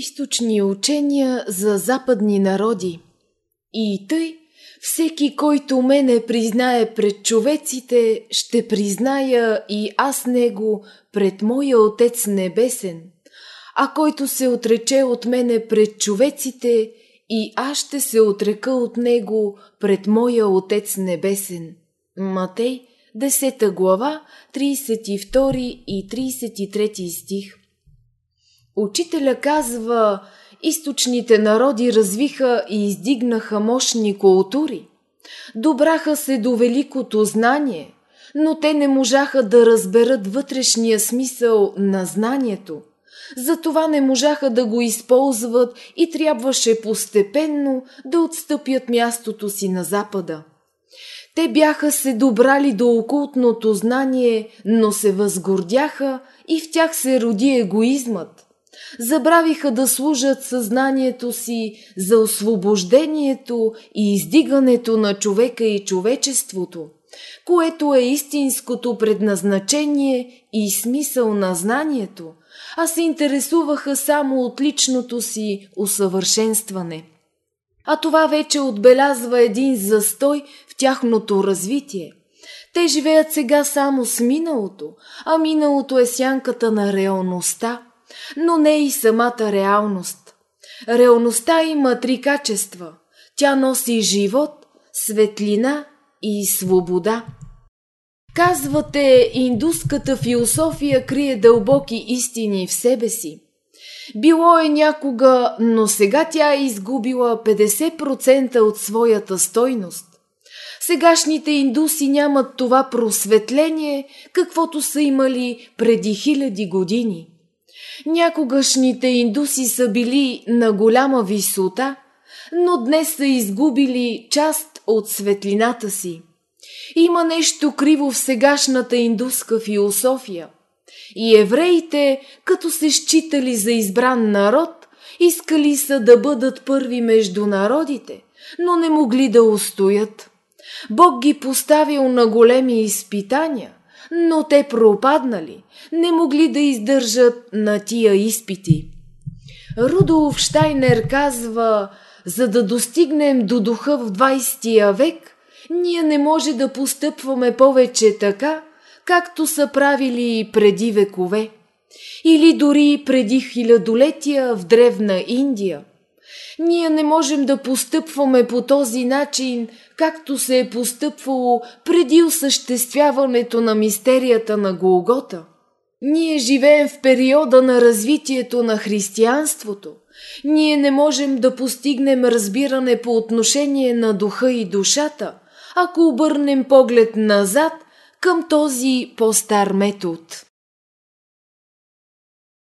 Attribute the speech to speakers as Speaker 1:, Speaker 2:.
Speaker 1: източни учения за западни народи. И тъй, всеки, който мене признае пред човеците, ще призная и аз него пред моя Отец Небесен. А който се отрече от мене пред човеците, и аз ще се отрека от него пред моя Отец Небесен. Матей, 10 глава, 32 и 33 стих. Учителя казва, източните народи развиха и издигнаха мощни култури. Добраха се до великото знание, но те не можаха да разберат вътрешния смисъл на знанието. Затова не можаха да го използват и трябваше постепенно да отстъпят мястото си на Запада. Те бяха се добрали до окултното знание, но се възгордяха и в тях се роди егоизмът. Забравиха да служат съзнанието си за освобождението и издигането на човека и човечеството, което е истинското предназначение и смисъл на знанието, а се интересуваха само от личното си усъвършенстване. А това вече отбелязва един застой в тяхното развитие. Те живеят сега само с миналото, а миналото е сянката на реалността – но не и самата реалност. Реалността има три качества. Тя носи живот, светлина и свобода. Казвате, индуската философия крие дълбоки истини в себе си. Било е някога, но сега тя е изгубила 50% от своята стойност. Сегашните индуси нямат това просветление, каквото са имали преди хиляди години. Някогашните индуси са били на голяма висота, но днес са изгубили част от светлината си. Има нещо криво в сегашната индуска философия. И евреите, като се считали за избран народ, искали са да бъдат първи между народите, но не могли да устоят. Бог ги поставил на големи изпитания – но те пропаднали, не могли да издържат на тия изпити. Рудолф Штайнер казва, за да достигнем до духа в 20 век, ние не може да постъпваме повече така, както са правили преди векове. Или дори преди хилядолетия в древна Индия. Ние не можем да постъпваме по този начин, както се е постъпвало преди осъществяването на мистерията на Голгота. Ние живеем в периода на развитието на християнството. Ние не можем да постигнем разбиране по отношение на духа и душата, ако обърнем поглед назад към този по-стар метод.